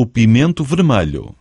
o pimento vermelho.